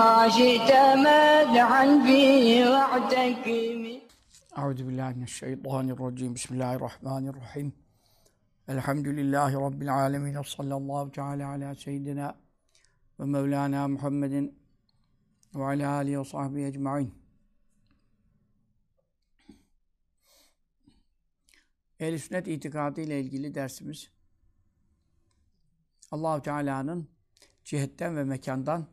بما شئت مدحا فيه واعتكم أعوذ بالله من الشيطان الرجيم بسم الله الرحمن الرحيم الحمد لله رب العالمين وصلى الله تعالى على سيدنا ومولانا محمد وعلى آله وصحبه أجمعين Ehl-i sünnet itikadı ile ilgili dersimiz Allahu Teala'nın cihetten ve mekandan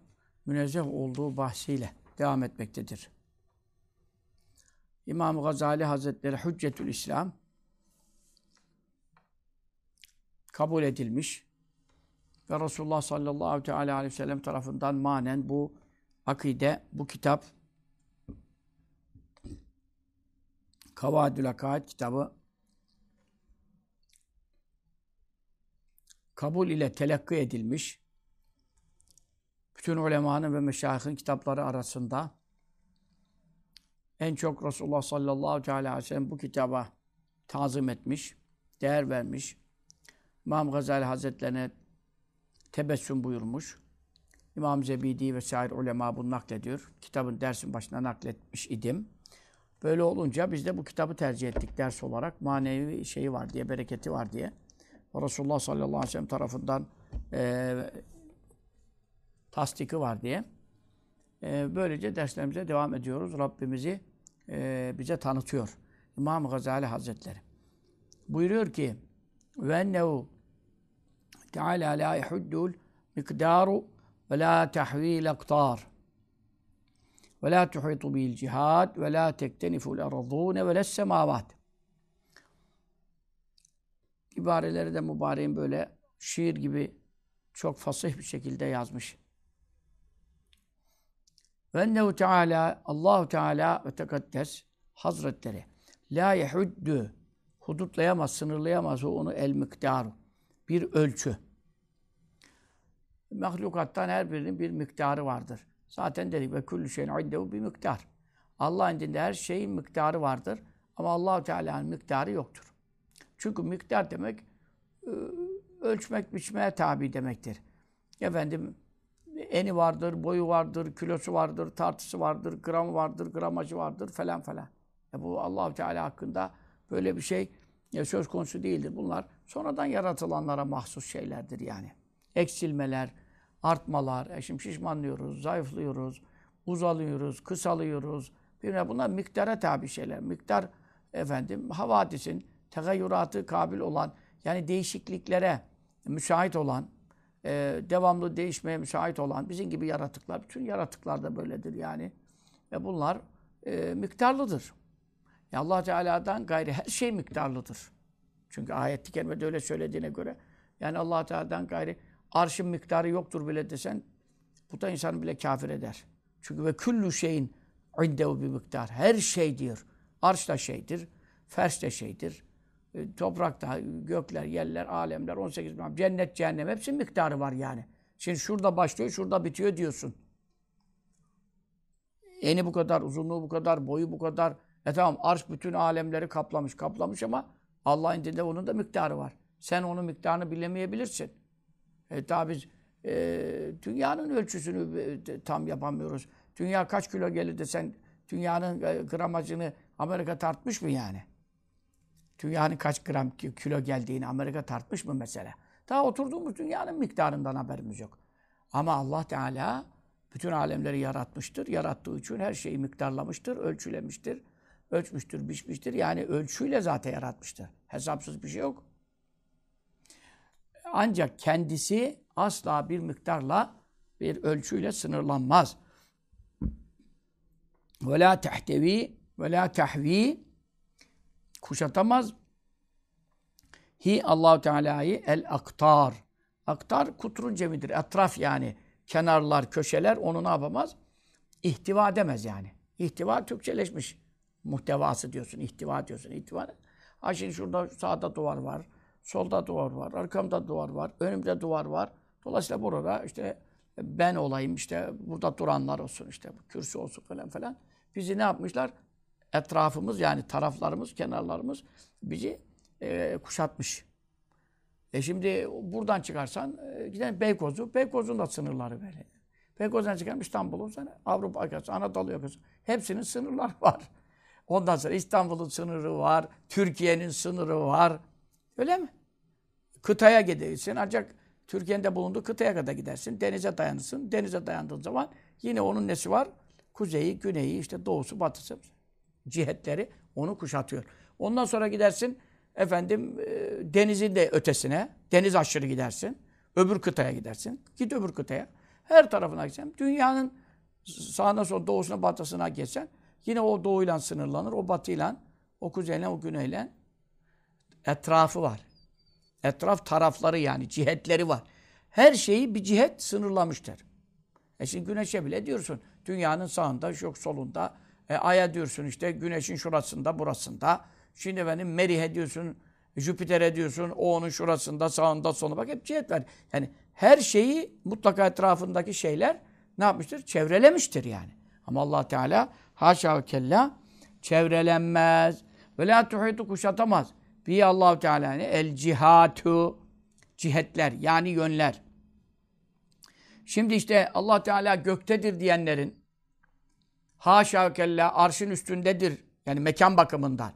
münezzeh olduğu bahsiyle devam etmektedir. İmam Gazali Hazretleri Hüccetül İslam kabul edilmiş ve Resulullah sallallahu aleyhi ve sellem tarafından manen bu akide, bu kitap Kavadül Akaid kitabı kabul ile telakki edilmiş. Bütün ulemanın ve meşayihin kitapları arasında en çok Resulullah sallallahu aleyhi ve sellem bu kitaba tazim etmiş, değer vermiş. İmam Gazali Hazretlerine tebessüm buyurmuş. İmam Zebidi ve şair ulema bunu naklediyor. Kitabın dersin başına nakletmiş idim. Böyle olunca biz de bu kitabı tercih ettik ders olarak. Manevi şeyi var diye, bereketi var diye. Resulullah sallallahu aleyhi ve sellem tarafından e, tasdiki var diye. E, böylece derslerimize devam ediyoruz. Rabbimizi e, bize tanıtıyor. İmam Gazali Hazretleri. Buyuruyor ki mikdaru ve la tahvil aktar ve la tuhitu bil cihad ve la tekteniful erzune ve les semavat ibareleri de mübareğin böyle şiir gibi çok fasih bir şekilde yazmış. Ve ennehu Teala Allahu Teala ve tekaddes Hazretleri la yehuddu hudutlayamaz, sınırlayamaz o onu el miktaru. Bir ölçü. Mahlukattan her birinin bir miktarı vardır. Zaten dedik ve kullu şeyin indehu bir miktar. Allah indinde her şeyin miktarı vardır. Ama Allahu Teala'nın miktarı yoktur. Çünkü miktar demek e, ölçmek, biçmeye tabi demektir. Efendim eni vardır, boyu vardır, kilosu vardır, tartısı vardır, gramı vardır, gramajı vardır falan falan. E bu Allahu Teala hakkında böyle bir şey e, söz konusu değildir. Bunlar sonradan yaratılanlara mahsus şeylerdir yani. Eksilmeler, artmalar, e şimdi şişmanlıyoruz, zayıflıyoruz, uzalıyoruz, kısalıyoruz. Bilmem bunlar miktara tabi şeyler. Miktar efendim havadisin tegayyuratı kabil olan yani değişikliklere müsait olan e, devamlı değişmeye müsait olan bizim gibi yaratıklar, bütün yaratıklar da böyledir yani. Ve bunlar e, miktarlıdır. Ya Allah Teala'dan gayri her şey miktarlıdır. Çünkü ayet-i kerimede öyle söylediğine göre yani Allah Teala'dan gayri arşın miktarı yoktur bile desen bu da insanı bile kafir eder. Çünkü ve küllü şeyin indehu bir miktar. Her şey diyor. Arş da şeydir, fers de şeydir, toprakta, gökler, yerler, alemler, 18 milyon, cennet, cehennem hepsinin miktarı var yani. Şimdi şurada başlıyor, şurada bitiyor diyorsun. Eni bu kadar, uzunluğu bu kadar, boyu bu kadar. E tamam arş bütün alemleri kaplamış, kaplamış ama Allah'ın dinde onun da miktarı var. Sen onun miktarını bilemeyebilirsin. E tabi biz e, dünyanın ölçüsünü e, tam yapamıyoruz. Dünya kaç kilo gelir de sen dünyanın e, gramajını Amerika tartmış mı yani? Dünyanın kaç gram kilo geldiğini Amerika tartmış mı mesela? Daha oturduğumuz dünyanın miktarından haberimiz yok. Ama Allah Teala bütün alemleri yaratmıştır. Yarattığı için her şeyi miktarlamıştır, ölçülemiştir. Ölçmüştür, biçmiştir. Yani ölçüyle zaten yaratmıştır. Hesapsız bir şey yok. Ancak kendisi asla bir miktarla, bir ölçüyle sınırlanmaz. Ve la tehtevi ve kuşatamaz. Hi Allahu Teala'yı el aktar. Aktar kutrun cemidir. Etraf yani. kenarlar, köşeler onu ne yapamaz? İhtiva edemez yani. İhtiva Türkçeleşmiş muhtevası diyorsun, ihtiva diyorsun. İhtiva ne? Ha şimdi şurada sağda duvar var, solda duvar var, arkamda duvar var, önümde duvar var. Dolayısıyla burada işte ben olayım, işte burada duranlar olsun, işte kürsü olsun falan falan. Bizi ne yapmışlar? Etrafımız yani taraflarımız, kenarlarımız bizi e, kuşatmış. E şimdi buradan çıkarsan e, giden Beykoz'u, Beykoz'un da sınırları böyle. Beykoz'dan çıkan İstanbul'un Avrupa yakası, Anadolu yakası. Hepsinin sınırları var. Ondan sonra İstanbul'un sınırı var, Türkiye'nin sınırı var. Öyle mi? Kıtaya gidersin ancak Türkiye'nin bulunduğu kıtaya kadar gidersin. Denize dayanırsın. Denize dayandığın zaman yine onun nesi var? Kuzeyi, güneyi, işte doğusu, batısı cihetleri onu kuşatıyor. Ondan sonra gidersin efendim e, denizin de ötesine, deniz aşırı gidersin. Öbür kıtaya gidersin. Git öbür kıtaya. Her tarafına gitsen, dünyanın sağına sol doğusuna batısına geçsen yine o doğuyla sınırlanır, o batıyla, o kuzeyle, o güneyle etrafı var. Etraf tarafları yani cihetleri var. Her şeyi bir cihet sınırlamıştır. E şimdi güneşe bile diyorsun dünyanın sağında, yok solunda. E, Ay'a diyorsun işte güneşin şurasında, burasında. Şimdi benim Merih'e diyorsun, Jüpiter'e diyorsun, o onun şurasında, sağında, solunda. Bak hep cihet var. Yani her şeyi mutlaka etrafındaki şeyler ne yapmıştır? Çevrelemiştir yani. Ama allah Teala haşa ve kella çevrelenmez. Ve la tuhitu kuşatamaz. Bir allah Teala ne? El cihatu cihetler yani yönler. Şimdi işte Allah Teala göktedir diyenlerin haşa kella arşın üstündedir. Yani mekan bakımından.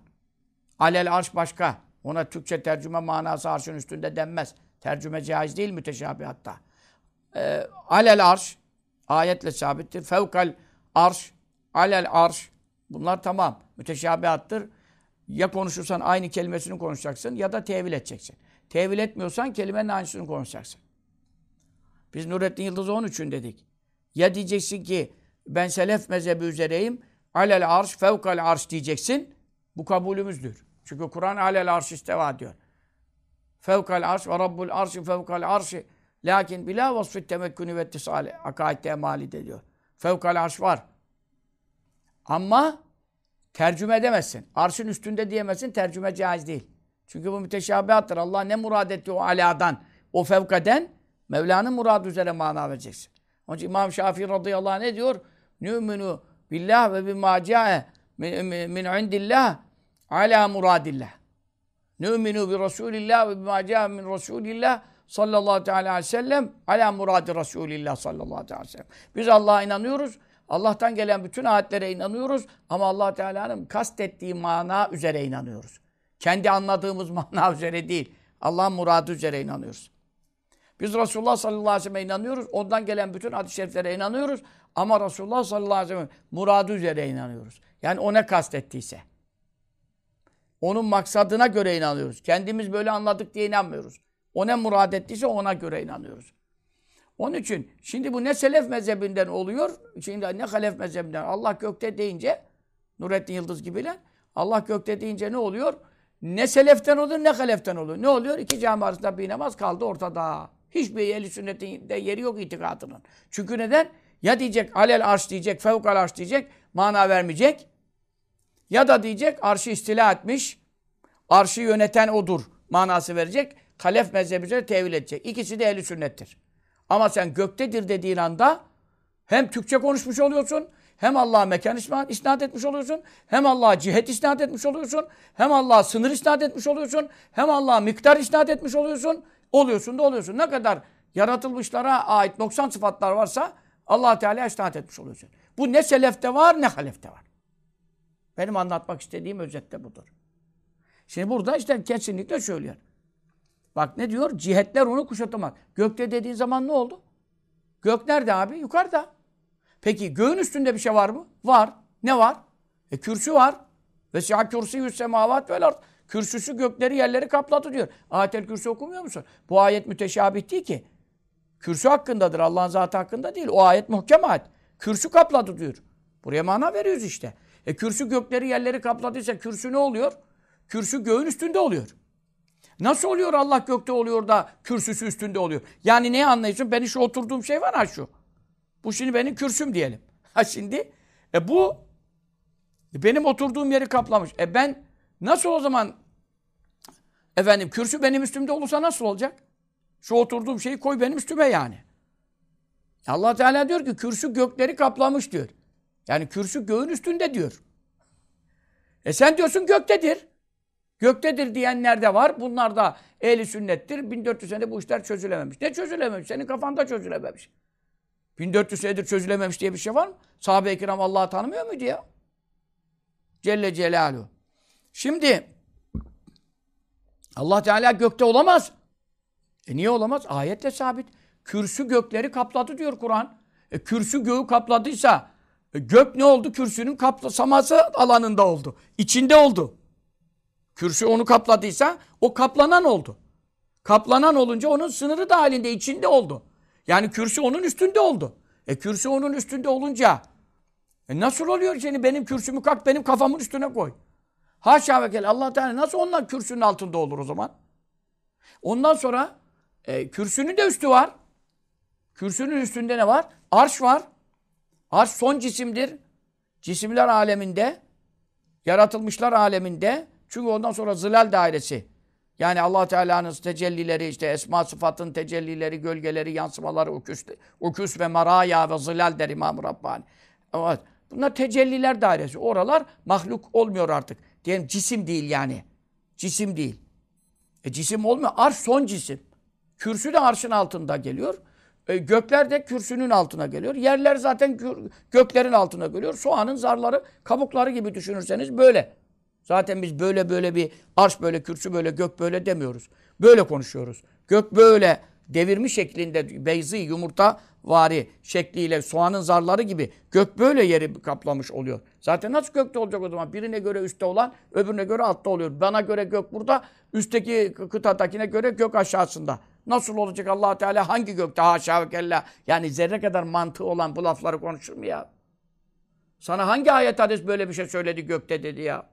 Alel arş başka. Ona Türkçe tercüme manası arşın üstünde denmez. Tercüme caiz değil müteşabihatta. Ee, alel arş ayetle sabittir. Fevkal arş, alel arş. Bunlar tamam. Müteşabihattır. Ya konuşursan aynı kelimesini konuşacaksın ya da tevil edeceksin. Tevil etmiyorsan kelimenin aynısını konuşacaksın. Biz Nurettin Yıldız'ı onun için dedik. Ya diyeceksin ki ben selef mezhebi üzereyim. Alel arş, fevkal arş diyeceksin. Bu kabulümüzdür. Çünkü Kur'an alel arş isteva diyor. Fevkal arş ve rabbul arşi fevkal arşi lakin bila vasfı temekkünü ve tisali akaidde emali diyor. Fevkal arş var. Ama tercüme edemezsin. Arşın üstünde diyemezsin. Tercüme caiz değil. Çünkü bu müteşabihattır. Allah ne murad etti o aladan, o fevkaden Mevla'nın muradı üzere mana vereceksin. Onun için İmam Şafii radıyallahu anh ne diyor? Nü'minu billah ve bima ca'e min indillah ala muradillah. Nü'minu bi Resulillah ve bima ca'e min Resulillah sallallahu teala aleyhi ve sellem ala muradi Resulillah sallallahu teala aleyhi ve sellem. Biz Allah'a inanıyoruz. Allah'tan gelen bütün ayetlere inanıyoruz ama Allah Teala'nın kastettiği mana üzere inanıyoruz. Kendi anladığımız mana üzere değil. Allah'ın muradı üzere inanıyoruz. Biz Resulullah sallallahu aleyhi ve sellem'e inanıyoruz. Ondan gelen bütün hadis-i şeriflere inanıyoruz. Ama Resulullah sallallahu aleyhi ve sellem muradı üzere inanıyoruz. Yani o ne kastettiyse. Onun maksadına göre inanıyoruz. Kendimiz böyle anladık diye inanmıyoruz. O ne murad ettiyse ona göre inanıyoruz. Onun için şimdi bu ne selef mezhebinden oluyor, şimdi ne halef mezhebinden. Allah gökte deyince, Nurettin Yıldız gibiler, Allah gökte deyince ne oluyor? Ne seleften oluyor, ne haleften oluyor. Ne oluyor? İki cami arasında bir namaz kaldı ortada. Hiçbir ehli sünnetin de yeri yok itikadının. Çünkü neden? Ya diyecek alel arş diyecek, fevkal arş diyecek, mana vermeyecek. Ya da diyecek arşı istila etmiş, arşı yöneten odur manası verecek. Halef mezhebi üzere tevil edecek. İkisi de ehli sünnettir. Ama sen göktedir dediğin anda hem Türkçe konuşmuş oluyorsun, hem Allah'a mekan isnat etmiş oluyorsun, hem Allah'a cihet isnat etmiş oluyorsun, hem Allah'a sınır isnat etmiş oluyorsun, hem Allah'a miktar isnat etmiş oluyorsun, oluyorsun da oluyorsun. Ne kadar yaratılmışlara ait 90 sıfatlar varsa allah Teala isnat etmiş oluyorsun. Bu ne selefte var ne halefte var. Benim anlatmak istediğim özette budur. Şimdi burada işte kesinlikle söylüyor. Bak ne diyor? Cihetler onu kuşatamaz. Gökte dediğin zaman ne oldu? Gök nerede abi? Yukarıda. Peki göğün üstünde bir şey var mı? Var. Ne var? E kürsü var. Ve siyah kürsü yüz semavat vel ard. Kürsüsü gökleri yerleri kapladı diyor. Ayetel kürsü okumuyor musun? Bu ayet müteşabih değil ki. Kürsü hakkındadır. Allah'ın zatı hakkında değil. O ayet muhkem ayet. Kürsü kapladı diyor. Buraya mana veriyoruz işte. E kürsü gökleri yerleri kapladıysa kürsü ne oluyor? Kürsü göğün üstünde oluyor. Nasıl oluyor Allah gökte oluyor da kürsüsü üstünde oluyor? Yani ne anlıyorsun? Benim şu oturduğum şey var ha şu. Bu şimdi benim kürsüm diyelim. Ha şimdi e bu benim oturduğum yeri kaplamış. E ben nasıl o zaman efendim kürsü benim üstümde olursa nasıl olacak? Şu oturduğum şeyi koy benim üstüme yani. Allah Teala diyor ki kürsü gökleri kaplamış diyor. Yani kürsü göğün üstünde diyor. E sen diyorsun göktedir. Göktedir diyenler de var. Bunlar da ehli sünnettir. 1400 sene bu işler çözülememiş. Ne çözülememiş? Senin kafanda çözülememiş. 1400 senedir çözülememiş diye bir şey var mı? Sahabe-i kiram Allah'ı tanımıyor muydu ya? Celle Celaluhu. Şimdi Allah Teala gökte olamaz. E niye olamaz? Ayetle sabit. Kürsü gökleri kapladı diyor Kur'an. E kürsü göğü kapladıysa e gök ne oldu? Kürsünün kaplasaması alanında oldu. İçinde oldu. Kürsü onu kapladıysa o kaplanan oldu. Kaplanan olunca onun sınırı dahilinde içinde oldu. Yani kürsü onun üstünde oldu. E kürsü onun üstünde olunca e nasıl oluyor seni benim kürsümü kalk benim kafamın üstüne koy. Haşa ve kel Allah Teala nasıl onlar kürsünün altında olur o zaman? Ondan sonra e, kürsünün de üstü var. Kürsünün üstünde ne var? Arş var. Arş son cisimdir. Cisimler aleminde, yaratılmışlar aleminde. Çünkü ondan sonra zilal dairesi. Yani allah Teala'nın tecellileri, işte esma sıfatın tecellileri, gölgeleri, yansımaları, uküs, uküs ve maraya ve zilal der İmam-ı Rabbani. Evet. Bunlar tecelliler dairesi. Oralar mahluk olmuyor artık. Diyelim cisim değil yani. Cisim değil. E cisim olmuyor. Arş son cisim. Kürsü de arşın altında geliyor. E, gökler de kürsünün altına geliyor. Yerler zaten göklerin altına geliyor. Soğanın zarları, kabukları gibi düşünürseniz böyle. Zaten biz böyle böyle bir arş böyle, kürsü böyle, gök böyle demiyoruz. Böyle konuşuyoruz. Gök böyle devirmiş şeklinde beyzi yumurta vari şekliyle soğanın zarları gibi gök böyle yeri kaplamış oluyor. Zaten nasıl gökte olacak o zaman? Birine göre üstte olan, öbürüne göre altta oluyor. Bana göre gök burada, üstteki kıtadakine göre gök aşağısında. Nasıl olacak allah Teala hangi gökte haşa ve kella? Yani zerre kadar mantığı olan bu lafları konuşur mu ya? Sana hangi ayet hadis böyle bir şey söyledi gökte dedi ya?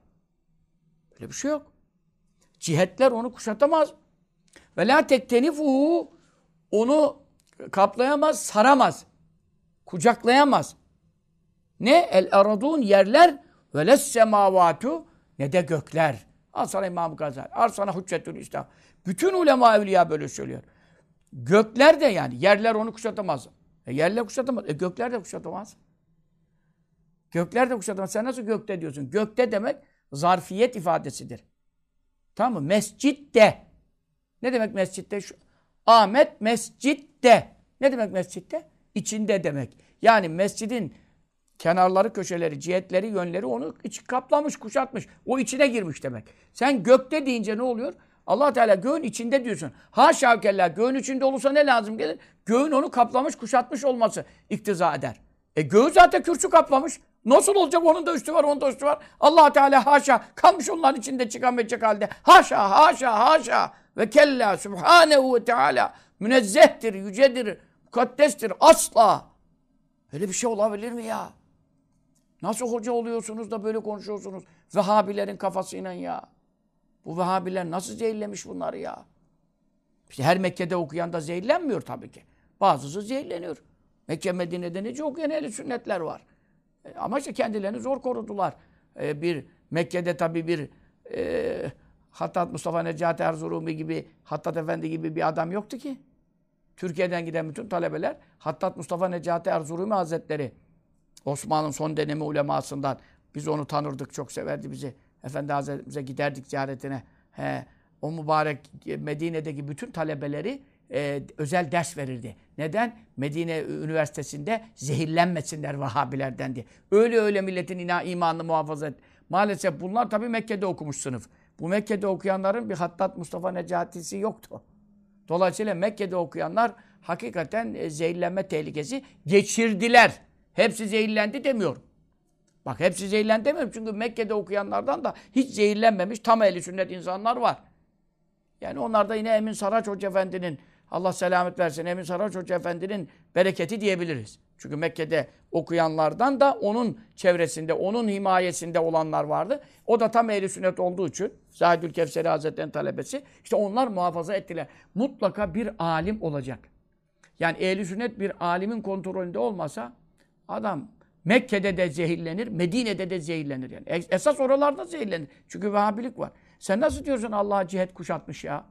Böyle bir şey yok. Cihetler onu kuşatamaz. Ve la tektenifu onu kaplayamaz, saramaz. Kucaklayamaz. Ne? El aradun yerler ve les semavatu ne de gökler. Al sana İmam Gazali, al sana Hüccetül İslam. Bütün ulema evliya böyle söylüyor. Gökler de yani yerler onu kuşatamaz. E yerler kuşatamaz. E gökler de kuşatamaz. Gökler de kuşatamaz. Sen nasıl gökte diyorsun? Gökte demek zarfiyet ifadesidir. Tamam mı? Mescitte. Ne demek mescitte? Şu, Ahmet mescitte. Ne demek mescitte? İçinde demek. Yani mescidin kenarları, köşeleri, cihetleri, yönleri onu iç kaplamış, kuşatmış. O içine girmiş demek. Sen gökte deyince ne oluyor? allah Teala göğün içinde diyorsun. Haşa kella göğün içinde olursa ne lazım gelir? Göğün onu kaplamış, kuşatmış olması iktiza eder. E göğü zaten kürsü kaplamış. Nasıl olacak? Onun da üstü var, onun da üstü var. allah Teala haşa kalmış onların içinde çıkamayacak halde. Haşa, haşa, haşa ve kella subhanehu ve teala münezzehtir, yücedir, mukaddestir. Asla. Öyle bir şey olabilir mi ya? Nasıl hoca oluyorsunuz da böyle konuşuyorsunuz? Vehhabilerin kafasıyla ya. Bu Vehhabiler nasıl zehirlemiş bunları ya? İşte her Mekke'de okuyan da zehirlenmiyor tabii ki. Bazısı zehirleniyor. Mekke Medine'de nece okuyan ehli sünnetler var. E, ama işte kendilerini zor korudular. E, bir Mekke'de tabii bir e, Hattat Mustafa Necati Erzurumi gibi, Hattat Efendi gibi bir adam yoktu ki. Türkiye'den giden bütün talebeler Hattat Mustafa Necati Erzurumi Hazretleri Osman'ın son dönemi ulemasından biz onu tanırdık, çok severdi bizi. Efendi Hazretimize giderdik ziyaretine. He, o mübarek Medine'deki bütün talebeleri e, özel ders verirdi. Neden? Medine Üniversitesi'nde zehirlenmesinler Vahabilerden diye. Öyle öyle milletin ina, imanını muhafaza et. Maalesef bunlar tabii Mekke'de okumuş sınıf. Bu Mekke'de okuyanların bir Hattat Mustafa Necati'si yoktu. Dolayısıyla Mekke'de okuyanlar hakikaten e, zehirlenme tehlikesi geçirdiler. Hepsi zehirlendi demiyorum. Bak hepsi zehirlendi demiyorum. Çünkü Mekke'de okuyanlardan da hiç zehirlenmemiş tam ehli sünnet insanlar var. Yani onlar da yine Emin Saraç Hoca Efendi'nin Allah selamet versin Emin Saraç Hoca Efendi'nin bereketi diyebiliriz. Çünkü Mekke'de okuyanlardan da onun çevresinde, onun himayesinde olanlar vardı. O da tam ehli sünnet olduğu için Zahidül Kevseri Hazretleri'nin talebesi. İşte onlar muhafaza ettiler. Mutlaka bir alim olacak. Yani ehli sünnet bir alimin kontrolünde olmasa adam Mekke'de de zehirlenir, Medine'de de zehirlenir yani. Es- Esas oralarda zehirlenir. Çünkü Vehhabilik var. Sen nasıl diyorsun Allah'a cihet kuşatmış ya?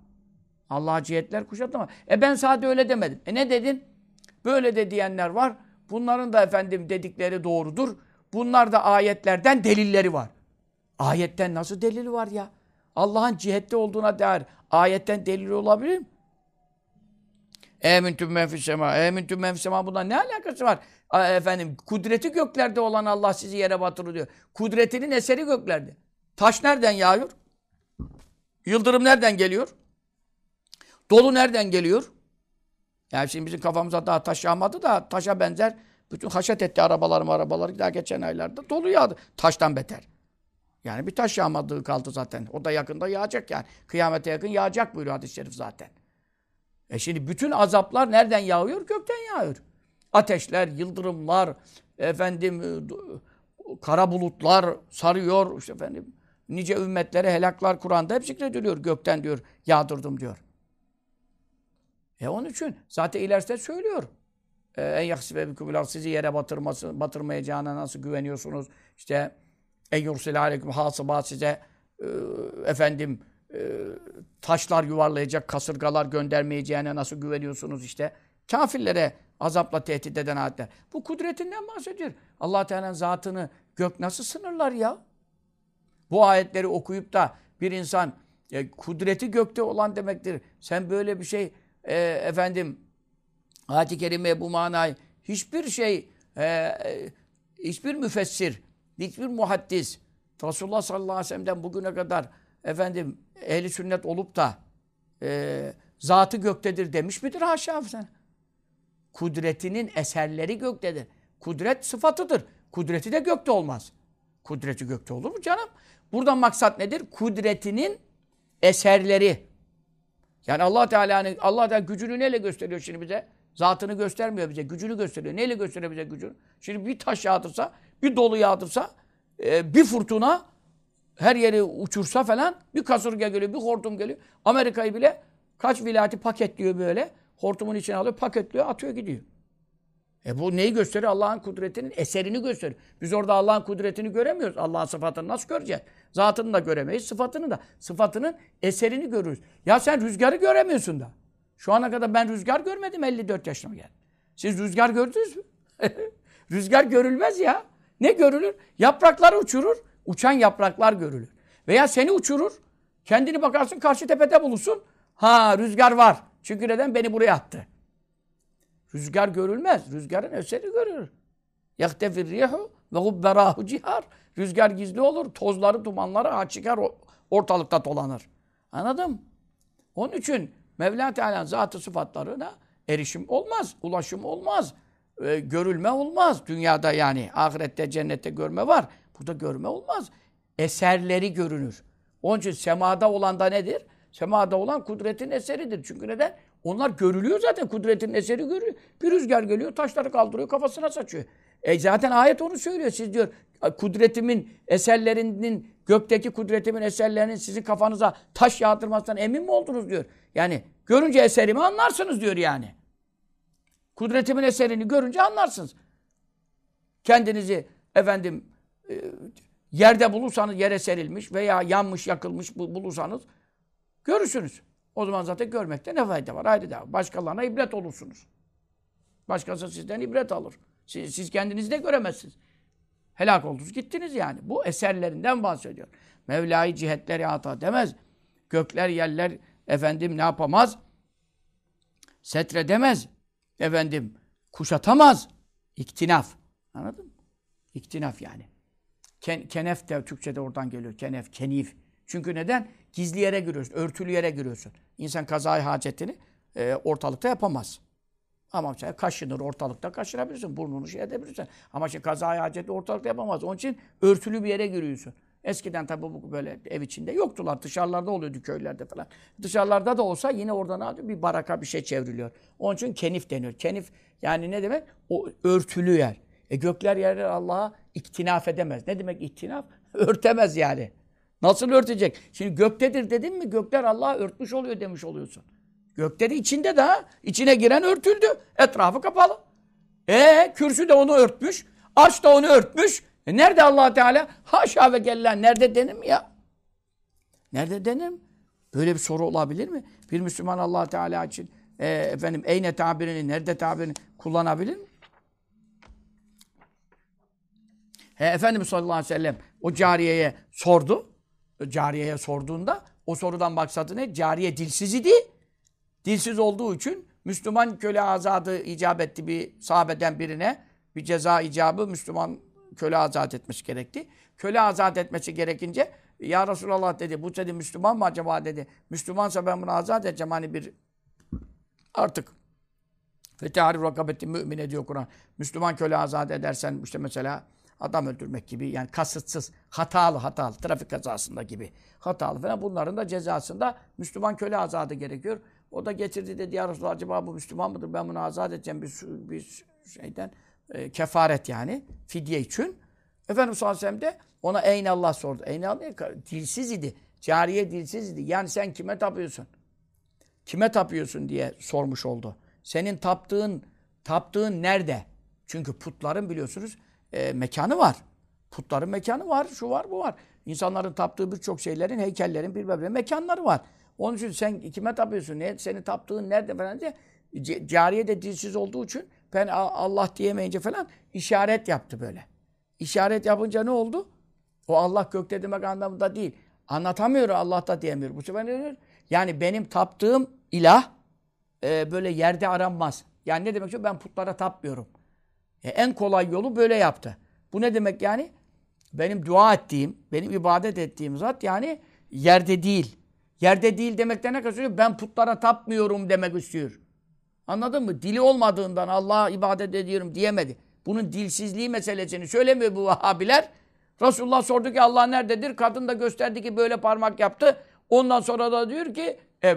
Allah'a cihetler kuşattı ama. E ben sadece öyle demedim. E ne dedin? Böyle de diyenler var. Bunların da efendim dedikleri doğrudur. Bunlar da ayetlerden delilleri var. Ayetten nasıl delili var ya? Allah'ın cihette olduğuna dair ayetten delil olabilir mi? Ementüm menfis sema. Ementüm menfis sema. Bundan ne alakası var? Efendim kudreti göklerde olan Allah sizi yere batırır diyor. Kudretinin eseri göklerde. Taş nereden yağıyor? Yıldırım nereden geliyor? Dolu nereden geliyor? Yani şimdi bizim kafamıza daha taş yağmadı da taşa benzer bütün haşet etti arabalarım arabaları daha geçen aylarda dolu yağdı. Taştan beter. Yani bir taş yağmadığı kaldı zaten. O da yakında yağacak yani. Kıyamete yakın yağacak buyuruyor hadis-i şerif zaten. E şimdi bütün azaplar nereden yağıyor? Gökten yağıyor. Ateşler, yıldırımlar, efendim e, kara bulutlar sarıyor. işte efendim nice ümmetlere helaklar Kur'an'da hep zikrediliyor. Gökten diyor yağdırdım diyor. E onun için zaten ileride söylüyor. E, En yaksibe bikümüler sizi yere batırması, batırmayacağına nasıl güveniyorsunuz? İşte en yursile aleyküm hasıba size e, efendim e, taşlar yuvarlayacak kasırgalar göndermeyeceğine nasıl güveniyorsunuz işte. Kafirlere azapla tehdit eden ayetler. Bu kudretinden bahsediyor. allah Teala'nın zatını gök nasıl sınırlar ya? Bu ayetleri okuyup da bir insan e, kudreti gökte olan demektir. Sen böyle bir şey e, efendim ayet-i kerime bu manayı hiçbir şey e, e, hiçbir müfessir, hiçbir muhaddis Resulullah sallallahu aleyhi ve sellem'den bugüne kadar efendim ehli sünnet olup da e, zatı göktedir demiş midir haşa sen? Kudretinin eserleri göktedir. Kudret sıfatıdır. Kudreti de gökte olmaz. Kudreti gökte olur mu canım? Buradan maksat nedir? Kudretinin eserleri. Yani Allah Teala'nın Allah Teala gücünü neyle gösteriyor şimdi bize? Zatını göstermiyor bize, gücünü gösteriyor. Neyle gösteriyor bize gücünü? Şimdi bir taş yağdırsa, bir dolu yağdırsa, e, bir fırtına her yeri uçursa falan bir kasırga geliyor, bir hortum geliyor. Amerika'yı bile kaç vilayeti paketliyor böyle. Hortumun içine alıyor, paketliyor, atıyor gidiyor. E bu neyi gösteriyor? Allah'ın kudretinin eserini gösteriyor. Biz orada Allah'ın kudretini göremiyoruz. Allah'ın sıfatını nasıl göreceğiz? Zatını da göremeyiz, sıfatını da. Sıfatının eserini görürüz. Ya sen rüzgarı göremiyorsun da. Şu ana kadar ben rüzgar görmedim 54 yaşıma geldim. Siz rüzgar gördünüz mü? rüzgar görülmez ya. Ne görülür? Yaprakları uçurur. Uçan yapraklar görülür. Veya seni uçurur. Kendini bakarsın karşı tepede bulursun. Ha rüzgar var. Çünkü neden? Beni buraya attı. Rüzgar görülmez. Rüzgarın eseri görülür. Yahtefir rihu ve hubberahu cihar. Rüzgar gizli olur. Tozları, dumanları ha ortalıkta dolanır. Anladın Onun için Mevla Teala'nın zatı sıfatlarına erişim olmaz. Ulaşım olmaz. e, görülme olmaz. Dünyada yani ahirette, cennette görme var. Burada görme olmaz. Eserleri görünür. Onun için semada olan da nedir? Semada olan kudretin eseridir. Çünkü neden? Onlar görülüyor zaten. Kudretin eseri görülüyor. Bir rüzgar geliyor, taşları kaldırıyor, kafasına saçıyor. E zaten ayet onu söylüyor. Siz diyor kudretimin eserlerinin, gökteki kudretimin eserlerinin sizin kafanıza taş yağdırmasından emin mi oldunuz diyor. Yani görünce eserimi anlarsınız diyor yani. Kudretimin eserini görünce anlarsınız. Kendinizi efendim e, yerde bulursanız yere serilmiş veya yanmış, yakılmış bu- bulursanız görürsünüz. O zaman zaten görmekte ne fayda var? Haydi daha. Başkalarına ibret olursunuz. Başkası sizden ibret alır. Siz, siz kendinizi de göremezsiniz. Helak oldunuz, gittiniz yani. Bu eserlerinden bahsediyor. Mevla'yı cihetleri hata demez. Gökler, yerler efendim ne yapamaz? Setredemez. Efendim kuşatamaz. İktinaf. Anladın mı? İktinaf yani. Ken, kenef de Türkçe'de oradan geliyor. Kenef, kenif. Çünkü neden? Gizli yere giriyorsun, örtülü yere giriyorsun. İnsan kazayı hacetini e, ortalıkta yapamaz. Ama sen kaşınır ortalıkta kaşınabilirsin. Burnunu şey edebilirsin. Ama şimdi kazayı haceti ortalıkta yapamaz. Onun için örtülü bir yere giriyorsun. Eskiden tabii bu böyle ev içinde yoktular. Dışarılarda oluyordu köylerde falan. Dışarılarda da olsa yine orada ne yapıyor? Bir baraka bir şey çevriliyor. Onun için kenif deniyor. Kenif yani ne demek? O örtülü yer. E gökler yerler Allah'a iktinaf edemez. Ne demek iktinaf? Örtemez yani. Nasıl örtecek? Şimdi göktedir dedin mi gökler Allah'a örtmüş oluyor demiş oluyorsun. Gökte de içinde de ha. İçine giren örtüldü. Etrafı kapalı. E kürsü de onu örtmüş. Arş da onu örtmüş. E nerede allah Teala? Haşa ve kella. Nerede denim ya? Nerede denim? Böyle bir soru olabilir mi? Bir Müslüman allah Teala için e, efendim eyne tabirini, nerede tabirini kullanabilir mi? He, Efendimiz sallallahu aleyhi ve sellem o cariyeye sordu. Cariyeye sorduğunda o sorudan maksadı ne? Cariye dilsiz idi. Dilsiz olduğu için Müslüman köle azadı icap etti bir sahabeden birine. Bir ceza icabı Müslüman köle azat etmesi gerekti. Köle azat etmesi gerekince ya Resulallah dedi bu dedi Müslüman mı acaba dedi. Müslümansa ben bunu azat edeceğim hani bir artık Fetihari rakabeti mümin ediyor Kur'an. Müslüman köle azat edersen işte mesela adam öldürmek gibi yani kasıtsız, hatalı hatalı, trafik kazasında gibi hatalı falan bunların da cezasında Müslüman köle azadı gerekiyor. O da getirdi dedi ya Resulallah acaba bu Müslüman mıdır ben bunu azat edeceğim bir, bir şeyden e, kefaret yani fidye için. Efendimiz sallallahu de ona eyni Allah sordu. Eyni Allah dilsiz idi. Cariye dilsiz idi. Yani sen kime tapıyorsun? Kime tapıyorsun diye sormuş oldu. Senin taptığın taptığın nerede? Çünkü putların biliyorsunuz e, mekanı var. Putların mekanı var, şu var, bu var. İnsanların taptığı birçok şeylerin, heykellerin bir böyle mekanları var. Onun için sen kime tapıyorsun? Ne, senin taptığın nerede falan diye. Cariye de dilsiz olduğu için ben Allah diyemeyince falan işaret yaptı böyle. İşaret yapınca ne oldu? O Allah gökte demek anlamında değil. Anlatamıyor Allah da diyemiyor. Bu sefer ne diyor? Yani benim taptığım ilah e, böyle yerde aranmaz. Yani ne demek istiyor? Ben putlara tapmıyorum. E, en kolay yolu böyle yaptı. Bu ne demek yani? Benim dua ettiğim, benim ibadet ettiğim zat yani yerde değil. Yerde değil demekten ne kastediyor? Ben putlara tapmıyorum demek istiyor. Anladın mı? Dili olmadığından Allah'a ibadet ediyorum diyemedi. Bunun dilsizliği meselesini söylemiyor bu Vahabiler. Resulullah sordu ki Allah nerededir? Kadın da gösterdi ki böyle parmak yaptı. Ondan sonra da diyor ki e,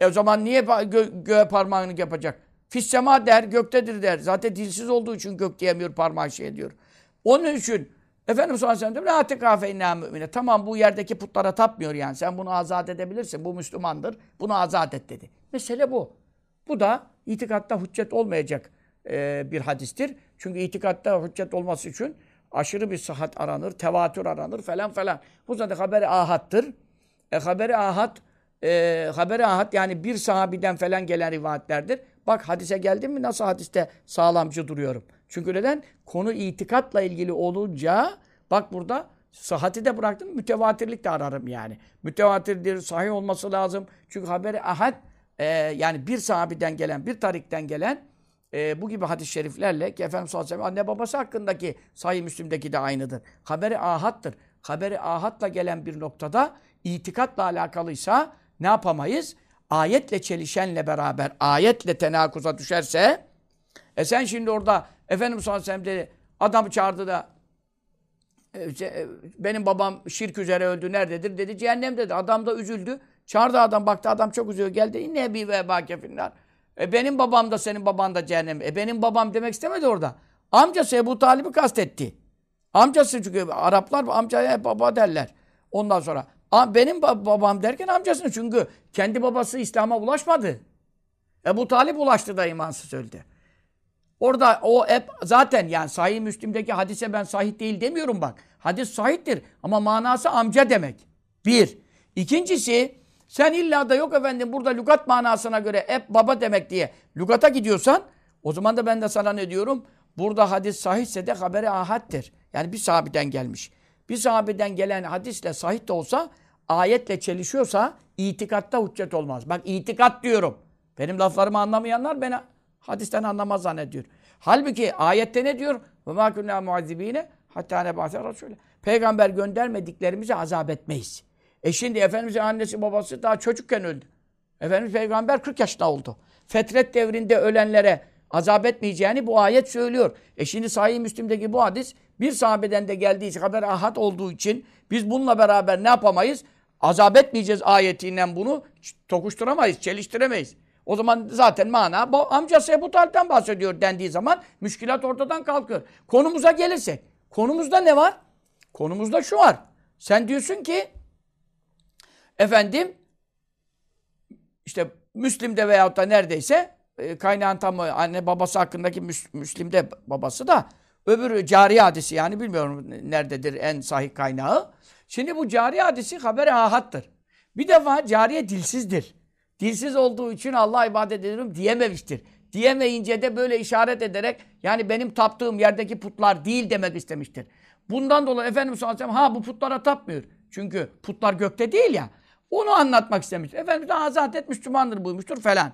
e o zaman niye gö göğe parmağını yapacak? Fissema der, göktedir der. Zaten dilsiz olduğu için gök diyemiyor, parmağı şey diyor. Onun için Efendimiz sallallahu aleyhi ve sellem "Latikafe inna mümine." Tamam bu yerdeki putlara tapmıyor yani. Sen bunu azat edebilirsin. Bu Müslümandır. Bunu azat et dedi. Mesele bu. Bu da itikatta hüccet olmayacak e, bir hadistir. Çünkü itikatta hüccet olması için aşırı bir sıhhat aranır, tevatür aranır falan falan. Bu zaten haberi ahattır. E, haberi ahat e, haberi ahat yani bir sahabiden falan gelen rivayetlerdir. Bak hadise geldim mi nasıl hadiste sağlamcı duruyorum. Çünkü neden? Konu itikatla ilgili olunca bak burada sıhhati de bıraktım mütevatirlik de ararım yani. Mütevatirdir, sahih olması lazım. Çünkü haberi ahad e, yani bir sahabiden gelen, bir tarikten gelen e, bu gibi hadis-i şeriflerle ki Efendimiz sallallahu aleyhi ve sellem anne babası hakkındaki sahih Müslim'deki de aynıdır. Haberi ahattır. Haberi ahatla gelen bir noktada itikatla alakalıysa ne yapamayız? Ayetle çelişenle beraber ayetle tenakuza düşerse e sen şimdi orada Efendimiz sallallahu aleyhi ve sellem dedi adamı çağırdı da e, e, benim babam şirk üzere öldü nerededir dedi cehennem dedi. Adam da üzüldü. Çağırdı adam baktı adam çok üzüyor geldi. İnne bir ve bakefinler. E benim babam da senin baban da cehennem. E benim babam demek istemedi orada. Amcası Ebu Talib'i kastetti. Amcası çünkü Araplar amcaya baba derler. Ondan sonra benim babam derken amcasını çünkü kendi babası İslam'a ulaşmadı. Ebu Talip ulaştı da imansız öldü. Orada o hep zaten yani sahih Müslim'deki hadise ben sahih değil demiyorum bak. Hadis sahihtir ama manası amca demek. Bir. İkincisi sen illa da yok efendim burada lügat manasına göre hep baba demek diye lügata gidiyorsan o zaman da ben de sana ne diyorum? Burada hadis sahihse de haberi ahaddir. Yani bir sahabeden gelmiş. Bir sahabeden gelen hadisle sahih de olsa ayetle çelişiyorsa itikatta hüccet olmaz. Bak itikat diyorum. Benim laflarımı anlamayanlar beni hadisten anlamaz zannediyor. Halbuki ayette ne diyor? Ve mâ kunnâ muazzibîne hattâ nebâse rasûle. Peygamber göndermediklerimizi azap etmeyiz. E şimdi Efendimiz'in annesi babası daha çocukken öldü. Efendimiz peygamber 40 yaşında oldu. Fetret devrinde ölenlere azap etmeyeceğini bu ayet söylüyor. E şimdi Sahih Müslim'deki bu hadis bir sahabeden de geldiği için haber ahad olduğu için biz bununla beraber ne yapamayız? Azap etmeyeceğiz ayetiyle bunu tokuşturamayız, çeliştiremeyiz. O zaman zaten mana amcası Ebu Talip'ten bahsediyor dendiği zaman müşkilat ortadan kalkıyor. Konumuza gelirsek. Konumuzda ne var? Konumuzda şu var. Sen diyorsun ki efendim işte Müslim'de veyahut da neredeyse e, kaynağın tam anne babası hakkındaki Müs- Müslim'de babası da öbürü cari hadisi yani bilmiyorum nerededir en sahih kaynağı. Şimdi bu cari hadisi haber ahattır. Bir defa cariye dilsizdir. Dilsiz olduğu için Allah ibadet ediyorum diyememiştir. Diyemeyince de böyle işaret ederek yani benim taptığım yerdeki putlar değil demek istemiştir. Bundan dolayı Efendimiz sallallahu aleyhi ve sellem ha bu putlara tapmıyor. Çünkü putlar gökte değil ya. Onu anlatmak istemiş. Efendimiz de zaten Müslümandır buymuştur falan.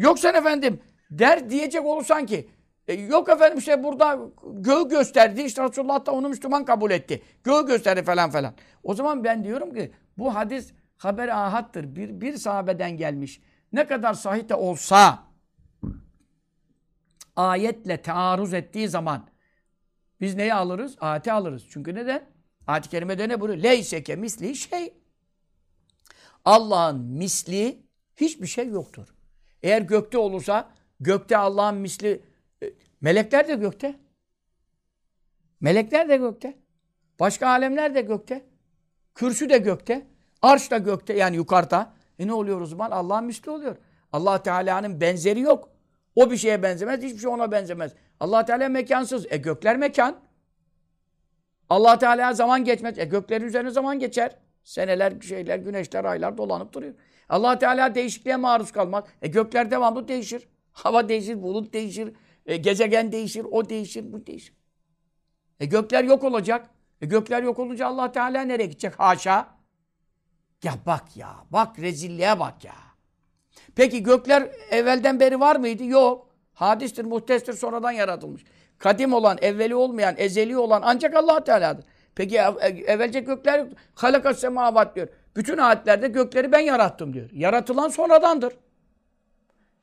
Yoksa efendim der diyecek olursan ki e, yok efendim işte burada göğü gösterdi işte Resulullah da onu Müslüman kabul etti. Göğü gösterdi falan falan. O zaman ben diyorum ki bu hadis haber ahattır. Bir, bir sahabeden gelmiş. Ne kadar sahih de olsa ayetle taarruz ettiği zaman biz neyi alırız? Ayeti alırız. Çünkü neden? Ayet-i kerimede ne buyuruyor? Leyseke misli şey. Allah'ın misli hiçbir şey yoktur. Eğer gökte olursa gökte Allah'ın misli e, melekler de gökte. Melekler de gökte. Başka alemler de gökte. Kürsü de gökte. Arş da gökte yani yukarıda. E ne oluyor o zaman? Allah'ın misli oluyor. Allah Teala'nın benzeri yok. O bir şeye benzemez, hiçbir şey ona benzemez. Allah Teala mekansız. E gökler mekan. Allah Teala zaman geçmez. E göklerin üzerine zaman geçer. Seneler, şeyler, güneşler, aylar dolanıp duruyor. Allah Teala değişikliğe maruz kalmak. E gökler devamlı değişir. Hava değişir, bulut değişir, e, gezegen değişir, o değişir, bu değişir. E gökler yok olacak. E gökler yok olunca Allah Teala nereye gidecek? Haşa. Ya bak ya, bak rezilliğe bak ya. Peki gökler evvelden beri var mıydı? Yok. Hadistir, muhtestir, sonradan yaratılmış. Kadim olan, evveli olmayan, ezeli olan ancak Allah Teala'dır. Peki ev- evvelce gökler yok. Halakas semavat diyor. Bütün ayetlerde gökleri ben yarattım diyor. Yaratılan sonradandır.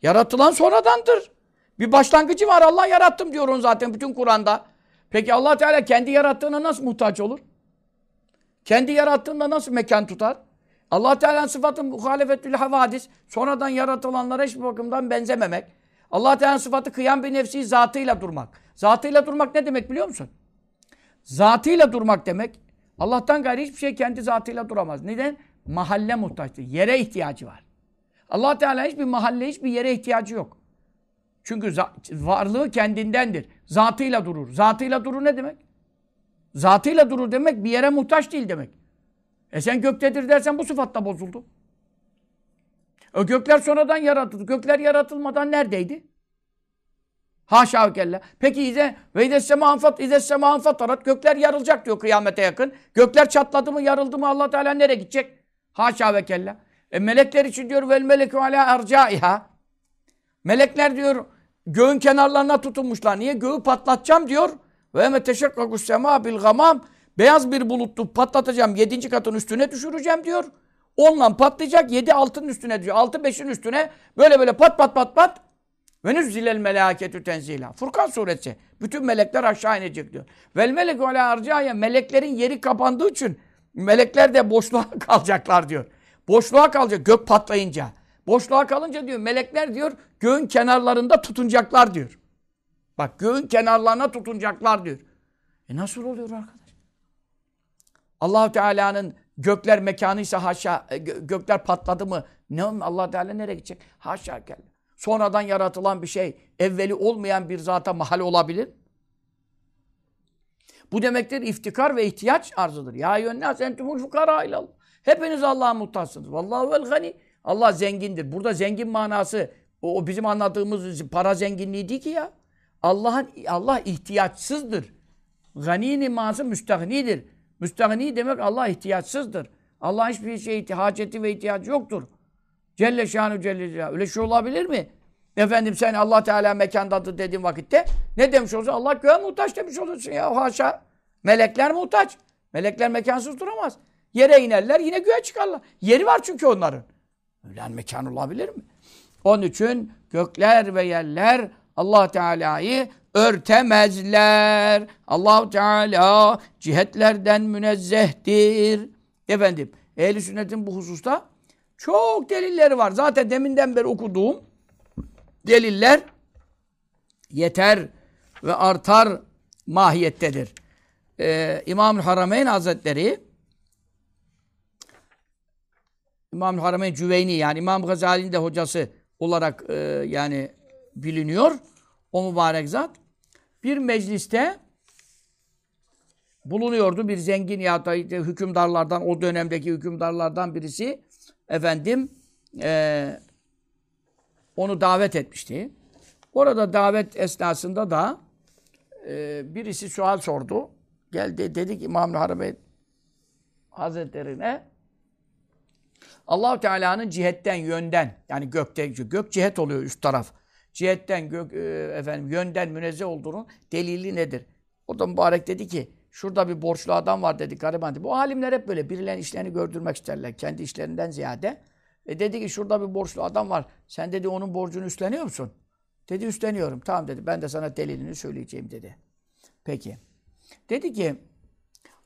Yaratılan sonradandır. Bir başlangıcı var. Allah yarattım diyor onu zaten bütün Kur'an'da. Peki Allah Teala kendi yarattığına nasıl muhtaç olur? Kendi yarattığında nasıl mekan tutar? Allah Teala'nın sıfatı muhalefetül havadis. Sonradan yaratılanlara hiçbir bakımdan benzememek. Allah Teala'nın sıfatı kıyam bir nefsi zatıyla durmak. Zatıyla durmak ne demek biliyor musun? Zatıyla durmak demek. Allah'tan gayri hiçbir şey kendi zatıyla duramaz. Neden? Mahalle muhtaçtır. Yere ihtiyacı var. Allah Teala hiçbir mahalle, hiçbir yere ihtiyacı yok. Çünkü varlığı kendindendir. Zatıyla durur. Zatıyla durur ne demek? Zatıyla durur demek bir yere muhtaç değil demek. E sen göktedir dersen bu sıfatla bozuldu. O gökler sonradan yaratıldı. Gökler yaratılmadan neredeydi? Haşa ve kella. Peki ize ve ize sema anfat ize sema anfatarat gökler yarılacak diyor kıyamete yakın. Gökler çatladı mı yarıldı mı Allah Teala nereye gidecek? Haşa ve kella. E melekler için diyor vel melekü ala ercaiha. Melekler diyor göğün kenarlarına tutunmuşlar. Niye? Göğü patlatacağım diyor. Ve eme teşekkakus sema bil gamam. Beyaz bir bulutlu patlatacağım. Yedinci katın üstüne düşüreceğim diyor. Onunla patlayacak. Yedi altının üstüne diyor. Altı beşin üstüne böyle böyle pat pat pat pat. Ve nüzzilel melâketü tenzila. Furkan suresi. Bütün melekler aşağı inecek diyor. Vel melek ve arcaya. Meleklerin yeri kapandığı için melekler de boşluğa kalacaklar diyor. Boşluğa kalacak gök patlayınca. Boşluğa kalınca diyor melekler diyor göğün kenarlarında tutunacaklar diyor. Bak göğün kenarlarına tutunacaklar diyor. E nasıl oluyor arkadaş? allah Teala'nın gökler mekanıysa haşa e, gö- gökler patladı mı? Ne allah Teala nereye gidecek? Haşa kella. Sonradan yaratılan bir şey evveli olmayan bir zata mahal olabilir. Bu demektir iftikar ve ihtiyaç arzıdır. Ya yönnâs entumul fukara ilallah. Hepiniz Allah'a muhtaçsınız. Vallahu vel gani. Allah zengindir. Burada zengin manası o, o bizim anladığımız para zenginliği değil ki ya. Allah'ın Allah ihtiyaçsızdır. Ganinin manası müstahnidir. Müstahni demek Allah ihtiyaçsızdır. Allah hiçbir ihti- haceti ve ihtiyacı yoktur. Celle şanu celle celaluhu. Öyle şey olabilir mi? Efendim sen Allah Teala mekandadır dediğin vakitte ne demiş olursun? Allah göğe muhtaç demiş olursun ya haşa. Melekler muhtaç. Melekler mekansız duramaz. Yere inerler yine göğe çıkarlar. Yeri var çünkü onların. Öyle mekan olabilir mi? Onun için gökler ve yerler Allah Teala'yı örtemezler. Allah Teala cihetlerden münezzehtir. Efendim, ehl sünnetin bu hususta çok delilleri var. Zaten deminden beri okuduğum deliller yeter ve artar mahiyettedir. Ee, İmam-ı Harameyn Hazretleri İmam Harameyn Cüveyni yani İmam Gazali'nin de hocası olarak e, yani biliniyor. O mübarek zat. Bir mecliste bulunuyordu bir zengin ya da hükümdarlardan o dönemdeki hükümdarlardan birisi efendim e, onu davet etmişti. Orada davet esnasında da e, birisi sual sordu. Geldi dedi ki İmam Harbi Hazretlerine allah Teala'nın cihetten, yönden yani gökte, gök cihet oluyor üst taraf. Cihetten, gök, e, efendim, yönden münezzeh olduğunun delili nedir? O da mübarek dedi ki şurada bir borçlu adam var dedi gariban. Dedi. Bu alimler hep böyle birilerinin işlerini gördürmek isterler. Kendi işlerinden ziyade. E dedi ki şurada bir borçlu adam var. Sen dedi onun borcunu üstleniyor musun? Dedi üstleniyorum. Tamam dedi. Ben de sana delilini söyleyeceğim dedi. Peki. Dedi ki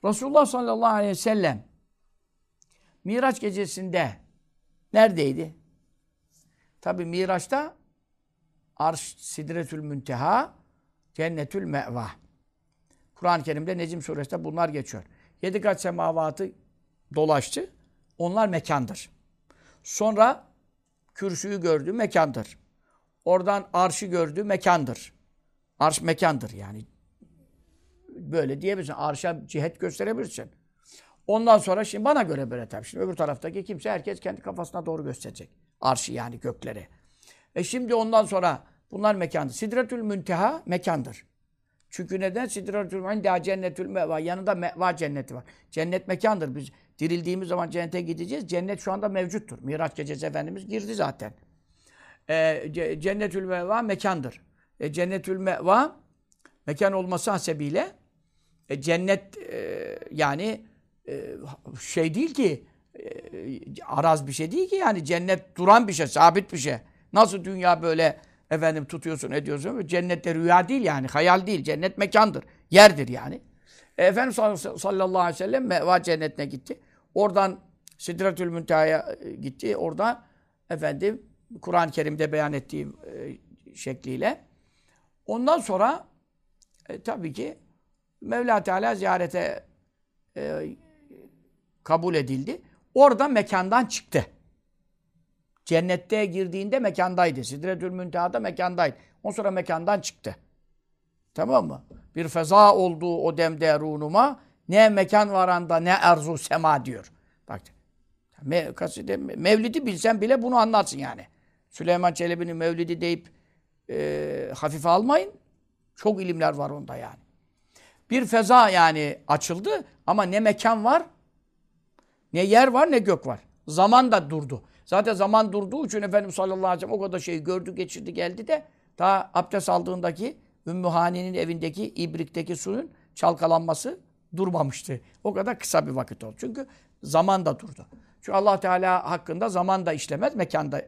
Resulullah sallallahu aleyhi ve sellem Miraç gecesinde neredeydi? Tabi Miraç'ta Arş, Sidretül Münteha, Cennetül Me'va. Kur'an-ı Kerim'de Necim suresinde bunlar geçiyor. Yedi kat semavatı dolaştı. Onlar mekandır. Sonra kürsüyü gördü, mekandır. Oradan arşı gördü, mekandır. Arş mekandır yani. Böyle diyebilirsin. Arşa cihet gösterebilirsin. Ondan sonra şimdi bana göre böyle tabii. Şimdi öbür taraftaki kimse herkes kendi kafasına doğru gösterecek. Arşı yani gökleri. E şimdi ondan sonra bunlar mekandır. Sidretül münteha mekandır. Çünkü neden? Sidretül münteha cennetül meva. Yanında meva cenneti var. Cennet mekandır. Biz dirildiğimiz zaman cennete gideceğiz. Cennet şu anda mevcuttur. Miraç gecesi Efendimiz girdi zaten. E, cennetül meva mekandır. E, cennetül meva mekan olması hasebiyle e, cennet e, yani e, şey değil ki e, araz bir şey değil ki yani cennet duran bir şey, sabit bir şey. Nasıl dünya böyle efendim tutuyorsun, ediyorsun. Cennette rüya değil yani, hayal değil. Cennet mekandır, yerdir yani. E, Efendimiz sallallahu aleyhi ve sellem meva cennetine gitti. Oradan Sidretül Münteha'ya e, gitti. Orada efendim Kur'an-ı Kerim'de beyan ettiğim e, şekliyle. Ondan sonra e, tabii ki Mevla Teala ziyarete e, kabul edildi. Orada mekandan çıktı. Cennette girdiğinde mekandaydı. Sidretül Münteha'da mekandaydı. Ondan sonra mekandan çıktı. Tamam mı? Bir feza olduğu o demde runuma ne mekan varanda ne erzu sema diyor. Bak me, kaside, mevlidi bilsen bile bunu anlatsın yani. Süleyman Çelebi'nin mevlidi deyip e, hafife almayın. Çok ilimler var onda yani. Bir feza yani açıldı ama ne mekan var ne yer var ne gök var. Zaman da durdu. Zaten zaman durduğu için Efendimiz sallallahu aleyhi ve sellem o kadar şeyi gördü, geçirdi, geldi de daha abdest aldığındaki Ümmü Hani'nin evindeki ibrikteki suyun çalkalanması durmamıştı. O kadar kısa bir vakit oldu. Çünkü zaman da durdu. Çünkü Allah Teala hakkında zaman da işlemez, mekanda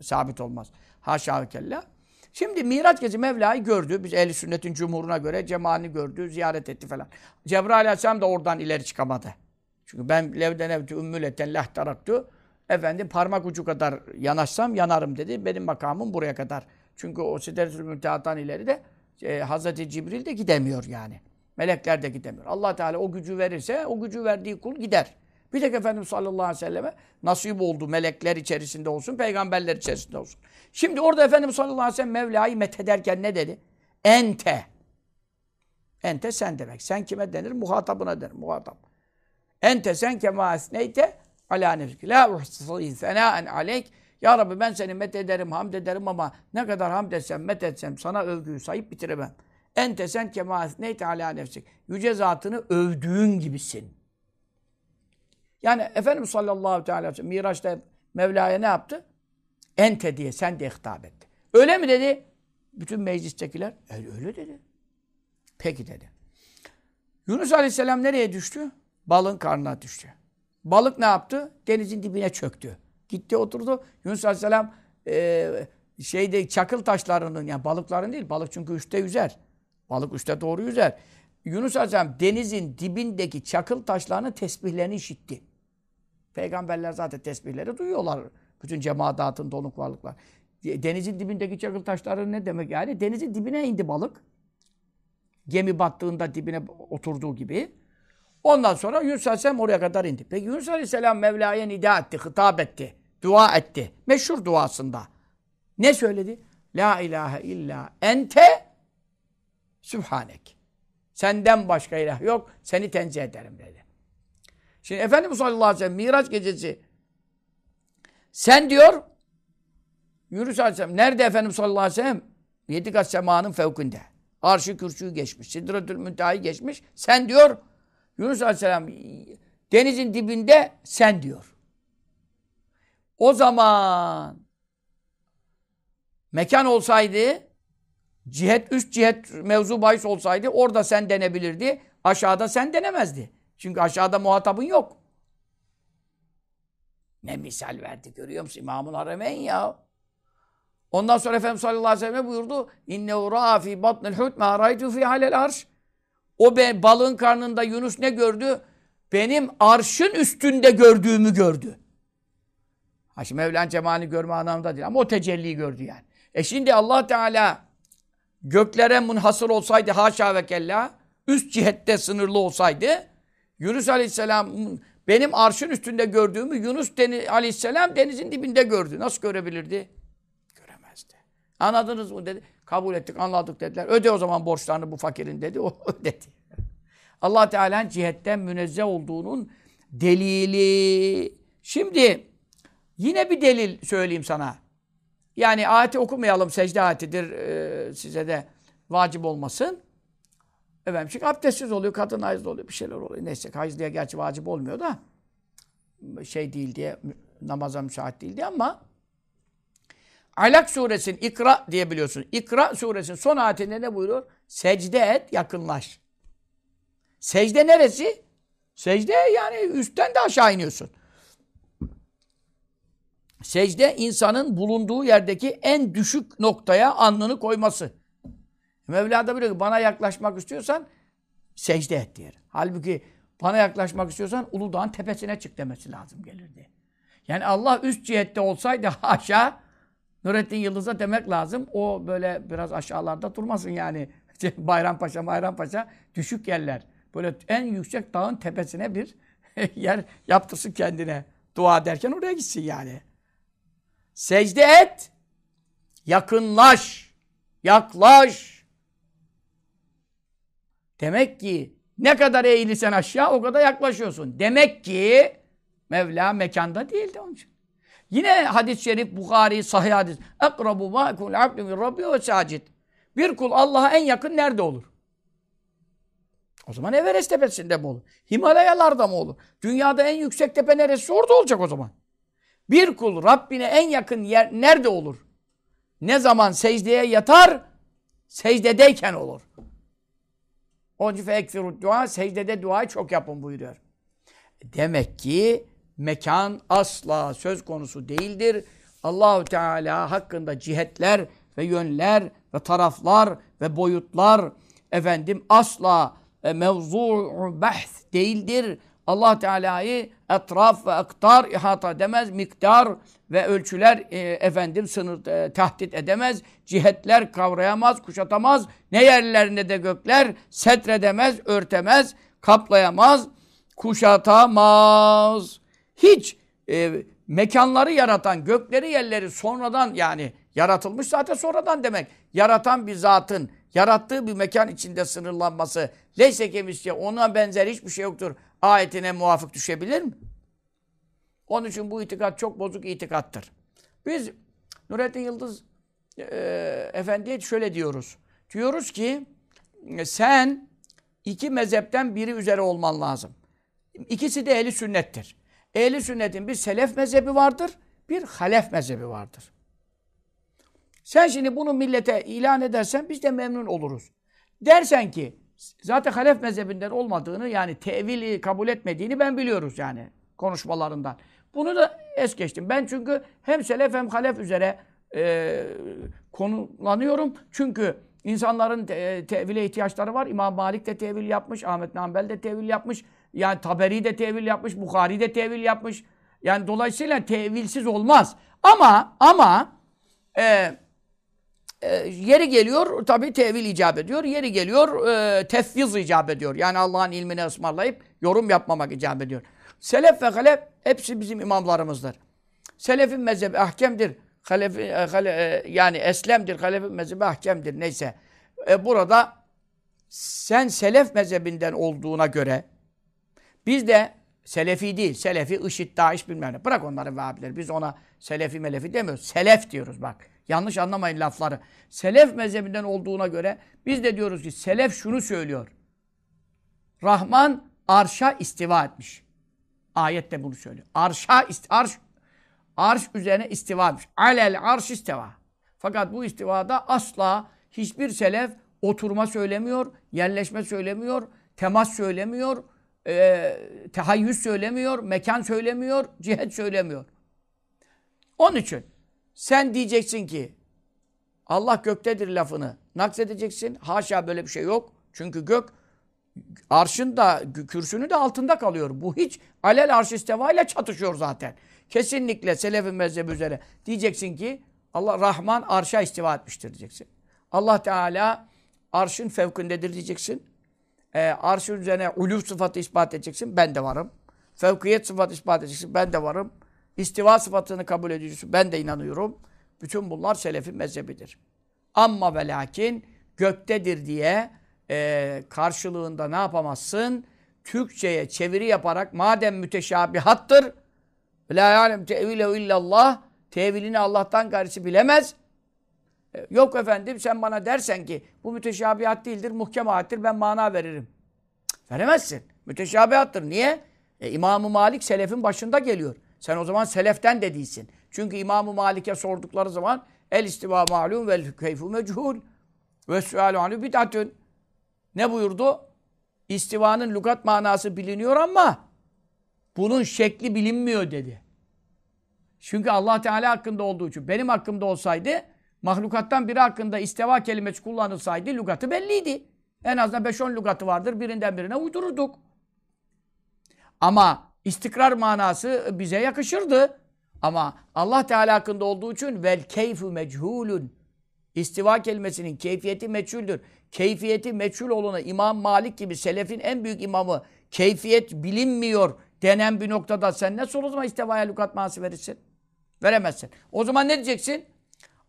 sabit olmaz. Haşa ve kella. Şimdi Miraç gece Mevla'yı gördü. Biz ehl sünnetin cumhuruna göre cemalini gördü, ziyaret etti falan. Cebrail aleyhisselam da oradan ileri çıkamadı. Çünkü ben levden evti ümmületen lahtaraktü. Efendim parmak ucu kadar yanaşsam yanarım dedi. Benim makamım buraya kadar. Çünkü o Sidretül Münteha'dan ileri de e, Hazreti Cibril de gidemiyor yani. Melekler de gidemiyor. Allah Teala o gücü verirse o gücü verdiği kul gider. Bir tek Efendimiz sallallahu aleyhi ve selleme nasip oldu. Melekler içerisinde olsun, peygamberler içerisinde olsun. Şimdi orada Efendimiz sallallahu aleyhi ve sellem Mevla'yı methederken ne dedi? Ente. Ente sen demek. Sen kime denir? Muhatabına denir. Muhatap. Ente sen kema esneyte ala nefsik. La uhsisi senaen aleyk. Ya Rabbi ben seni met ederim, hamd ederim ama ne kadar hamd etsem, met etsem sana övgüyü sayıp bitiremem. Ente sen kema esneyte ala nefsik. Yüce zatını övdüğün gibisin. Yani Efendimiz sallallahu aleyhi ve sellem Miraç'ta Mevla'ya ne yaptı? Ente diye sen de hitap etti. Öyle mi dedi? Bütün meclistekiler öyle, öyle dedi. Peki dedi. Yunus aleyhisselam nereye düştü? Balın karnına düştü. Balık ne yaptı? Denizin dibine çöktü. Gitti oturdu. Yunus aleyhisselam e, şeyde çakıl taşlarının yani balıkların değil. Balık çünkü üstte yüzer. Balık üstte doğru yüzer. Yunus aleyhisselam denizin dibindeki çakıl taşlarının tesbihlerini işitti. Peygamberler zaten tesbihleri duyuyorlar. Bütün cemaatın donuk varlıklar. Denizin dibindeki çakıl taşları ne demek yani? Denizin dibine indi balık. Gemi battığında dibine oturduğu gibi. Ondan sonra Yunus Aleyhisselam oraya kadar indi. Peki Yunus Aleyhisselam Mevla'ya nida etti, hitap etti, dua etti. Meşhur duasında. Ne söyledi? La ilahe illa ente sübhanek. Senden başka ilah yok, seni tenzih ederim dedi. Şimdi Efendimiz sallallahu aleyhi ve sellem Miraç gecesi sen diyor Yunus aleyhisselam nerede Efendimiz sallallahu aleyhi ve sellem? Yedi kat semanın fevkinde. Arşı kürsüyü geçmiş. Sidretül müntehayı geçmiş. Sen diyor Yunus aleyhisselam denizin dibinde sen diyor. O zaman mekan olsaydı cihet, üst cihet mevzu bahis olsaydı orada sen denebilirdi. Aşağıda sen denemezdi. Çünkü aşağıda muhatabın yok. Ne misal verdi görüyor musun? İmamul Haremeyn ya. Ondan sonra Efendimiz sallallahu aleyhi ve sellem buyurdu. İnnehu ra'a fi batnil hut ma raytu fi halel arş. O be, balığın karnında Yunus ne gördü? Benim arşın üstünde gördüğümü gördü. Ha şimdi Mevlana cemalini görme anlamında değil ama o tecelliyi gördü yani. E şimdi Allah Teala göklere münhasır olsaydı haşa ve kella üst cihette sınırlı olsaydı Yunus Aleyhisselam benim arşın üstünde gördüğümü Yunus Aleyhisselam denizin dibinde gördü. Nasıl görebilirdi? Anladınız mı dedi. Kabul ettik, anladık dediler. Öde o zaman borçlarını bu fakirin dedi. O ödedi. Allah Teala'nın cihetten münezzeh olduğunun delili. Şimdi yine bir delil söyleyeyim sana. Yani ayeti okumayalım. Secde ayetidir. Ee, size de vacip olmasın. Efendim çünkü abdestsiz oluyor, kadın hayızlı oluyor, bir şeyler oluyor. Neyse hayızlıya gerçi vacip olmuyor da şey değil diye, namaza müsait değil diye ama Alak suresinin İkra diye biliyorsun. İkra suresinin son ayetinde ne buyuruyor? Secde et, yakınlaş. Secde neresi? Secde yani üstten de aşağı iniyorsun. Secde insanın bulunduğu yerdeki en düşük noktaya alnını koyması. Mevla da biliyor ki bana yaklaşmak istiyorsan secde et diyor. Halbuki bana yaklaşmak istiyorsan Uludağ'ın tepesine çık demesi lazım gelirdi. Yani Allah üst cihette olsaydı aşağı Nurettin Yıldız'a demek lazım. O böyle biraz aşağılarda durmasın yani. Bayrampaşa, Bayrampaşa düşük yerler. Böyle en yüksek dağın tepesine bir yer yaptırsın kendine. Dua derken oraya gitsin yani. Secde et. Yakınlaş. Yaklaş. Demek ki ne kadar eğilirsen aşağı o kadar yaklaşıyorsun. Demek ki Mevla mekanda değildi onun için. Yine hadis-i şerif Bukhari sahih hadis. Ekrabu ma yekun abdu min rabbi ve sacid. Bir kul Allah'a en yakın nerede olur? O zaman Everest tepesinde mi olur? Himalayalarda mı olur? Dünyada en yüksek tepe neresi? Orada olacak o zaman. Bir kul Rabbine en yakın yer nerede olur? Ne zaman secdeye yatar? Secdedeyken olur. Onun için fekfirut dua, secdede duayı çok yapın buyuruyor. Demek ki mekan asla söz konusu değildir. Allahu Teala hakkında cihetler ve yönler ve taraflar ve boyutlar efendim asla e, mevzu'u bahs değildir. Allah Teala'yı etraf ve aktar ihata edemez, miktar ve ölçüler e, efendim sınır e, tahdit edemez, cihetler kavrayamaz, kuşatamaz, ne yerlerinde de gökler setredemez, örtemez, kaplayamaz, kuşatamaz. Hiç e, mekanları yaratan, gökleri yerleri sonradan yani yaratılmış zaten sonradan demek. Yaratan bir zatın yarattığı bir mekan içinde sınırlanması leyse kemisye ona benzer hiçbir şey yoktur. Ayetine muvafık düşebilir mi? Onun için bu itikat çok bozuk itikattır. Biz Nurettin Yıldız e, Efendi'ye şöyle diyoruz. Diyoruz ki sen iki mezhepten biri üzere olman lazım. İkisi de ehli sünnettir. Ehli sünnetin bir selef mezhebi vardır, bir halef mezhebi vardır. Sen şimdi bunu millete ilan edersen biz de memnun oluruz. Dersen ki zaten halef mezhebinden olmadığını yani tevili kabul etmediğini ben biliyoruz yani konuşmalarından. Bunu da es geçtim. Ben çünkü hem selef hem halef üzere e, konulanıyorum. Çünkü insanların te, tevile ihtiyaçları var. İmam Malik de tevil yapmış, Ahmet Nambel de tevil yapmış. Yani Taberi de tevil yapmış, Bukhari de tevil yapmış. Yani dolayısıyla tevilsiz olmaz. Ama ama e, e, yeri geliyor tabii tevil icap ediyor. Yeri geliyor e, tefviz icap ediyor. Yani Allah'ın ilmini ısmarlayıp yorum yapmamak icap ediyor. Selef ve halef hepsi bizim imamlarımızdır. Selefin mezhebi ahkemdir. Halefi, e, hale, e, yani eslemdir. Halefin mezhebi ahkemdir. Neyse. E, burada sen selef mezhebinden olduğuna göre biz de Selefi değil. Selefi, IŞİD, DAEŞ bilmem ne. Bırak onları Vehhabileri. Biz ona Selefi melefi demiyoruz. Selef diyoruz bak. Yanlış anlamayın lafları. Selef mezhebinden olduğuna göre biz de diyoruz ki Selef şunu söylüyor. Rahman arşa istiva etmiş. Ayet de bunu söylüyor. Arşa, arş, arş üzerine istiva etmiş. Alel arş istiva. Fakat bu istivada asla hiçbir selef oturma söylemiyor, yerleşme söylemiyor, temas söylemiyor, e, tehayyüz söylemiyor, mekan söylemiyor, cihet söylemiyor. Onun için sen diyeceksin ki Allah göktedir lafını naksedeceksin. Haşa böyle bir şey yok. Çünkü gök arşın da kürsünün de altında kalıyor. Bu hiç alel arş ile çatışıyor zaten. Kesinlikle selefin mezhebi üzere diyeceksin ki Allah Rahman arşa istiva etmiştir diyeceksin. Allah Teala arşın fevkindedir diyeceksin. E, arşın üzerine ulû sıfatı ispat edeceksin. Ben de varım. Fevkiyet sıfatı ispat edeceksin. Ben de varım. İstiva sıfatını kabul ediyorsun. Ben de inanıyorum. Bütün bunlar selefin mezhebidir. Ama ve lakin göktedir diye e, karşılığında ne yapamazsın? Türkçe'ye çeviri yaparak madem müteşabihattır la yalem tevilehu illallah tevilini Allah'tan gayrisi bilemez. Yok efendim sen bana dersen ki bu müteşabihat değildir, muhkem ayettir ben mana veririm. Cık, veremezsin. Müteşabihattır. Niye? E, İmam-ı Malik selefin başında geliyor. Sen o zaman seleften de değilsin. Çünkü İmam-ı Malik'e sordukları zaman el istiva malum vel keyfu mechul ve sualu anhu bid'atun. Ne buyurdu? İstivanın lugat manası biliniyor ama bunun şekli bilinmiyor dedi. Çünkü Allah Teala hakkında olduğu için. Benim hakkımda olsaydı mahlukattan biri hakkında istiva kelimesi kullanılsaydı lugatı belliydi. En azından 5-10 lugatı vardır. Birinden birine uydururduk. Ama istikrar manası bize yakışırdı. Ama Allah Teala hakkında olduğu için vel keyfu mechulun. İstiva kelimesinin keyfiyeti meçhuldür. Keyfiyeti meçhul olana İmam Malik gibi selefin en büyük imamı keyfiyet bilinmiyor denen bir noktada sen nasıl o zaman istivaya lukat manası verirsin? Veremezsin. O zaman ne diyeceksin?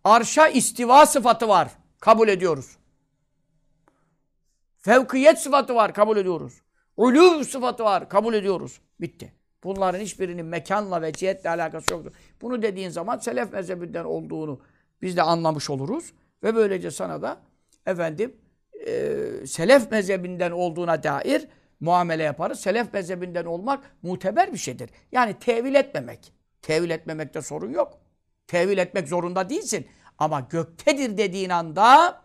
Arşa istiva sıfatı var. Kabul ediyoruz. Fevkiyet sıfatı var. Kabul ediyoruz. Uluv sıfatı var. Kabul ediyoruz. Bitti. Bunların hiçbirinin mekanla ve cihetle alakası yoktur. Bunu dediğin zaman selef mezhebinden olduğunu biz de anlamış oluruz. Ve böylece sana da efendim e, selef mezhebinden olduğuna dair muamele yaparız. Selef mezhebinden olmak muteber bir şeydir. Yani tevil etmemek. Tevil etmemekte sorun yok. Tevil etmek zorunda değilsin. Ama göktedir dediğin anda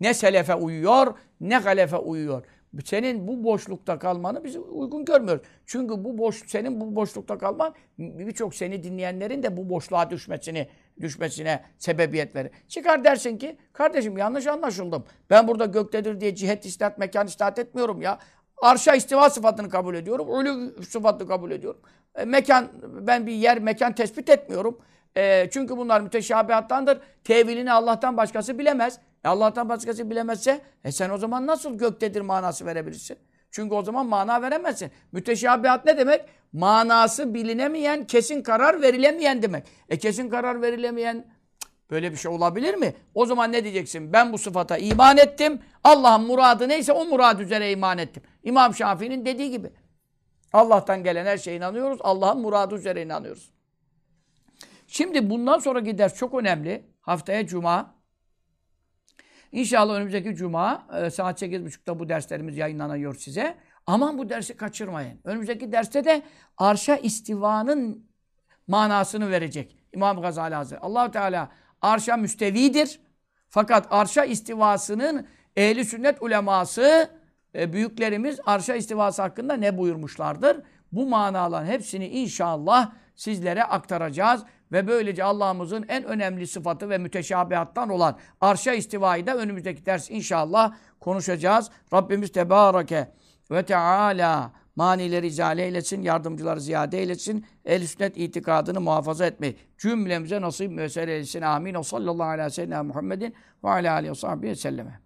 ne selefe uyuyor ne galefe uyuyor. Senin bu boşlukta kalmanı biz uygun görmüyoruz. Çünkü bu boş senin bu boşlukta kalman birçok seni dinleyenlerin de bu boşluğa düşmesini düşmesine sebebiyet verir. Çıkar dersin ki kardeşim yanlış anlaşıldım. Ben burada göktedir diye cihet istat, mekan istat etmiyorum ya. Arşa istiva sıfatını kabul ediyorum. Ölü sıfatını kabul ediyorum. E, mekan, ben bir yer mekan tespit etmiyorum. E, çünkü bunlar müteşabihattandır. Tevilini Allah'tan başkası bilemez. E, Allah'tan başkası bilemezse e sen o zaman nasıl göktedir manası verebilirsin? Çünkü o zaman mana veremezsin. Müteşabihat ne demek? Manası bilinemeyen, kesin karar verilemeyen demek. E kesin karar verilemeyen böyle bir şey olabilir mi? O zaman ne diyeceksin? Ben bu sıfata iman ettim. Allah'ın muradı neyse o murad üzere iman ettim. İmam Şafii'nin dediği gibi. Allah'tan gelen her şeye inanıyoruz. Allah'ın muradı üzere inanıyoruz. Şimdi bundan sonraki ders çok önemli. Haftaya Cuma. İnşallah önümüzdeki Cuma e, saat 8.30'da bu derslerimiz yayınlanıyor size. Aman bu dersi kaçırmayın. Önümüzdeki derste de arşa istivanın manasını verecek İmam Gazali Hazretleri. allah Teala arşa müstevidir. Fakat arşa istivasının ehli sünnet uleması, e, büyüklerimiz arşa istivası hakkında ne buyurmuşlardır? Bu manaların hepsini inşallah sizlere aktaracağız. Ve böylece Allah'ımızın en önemli sıfatı ve müteşabihattan olan arşa istivayı da önümüzdeki ders inşallah konuşacağız. Rabbimiz Tebareke ve Teala manileri izale eylesin, yardımcıları ziyade eylesin, el sünnet itikadını muhafaza etmeyi cümlemize nasip müessere eylesin. Amin. O sallallahu aleyhi ve sellem Muhammedin ve aleyhi ve sahbihi.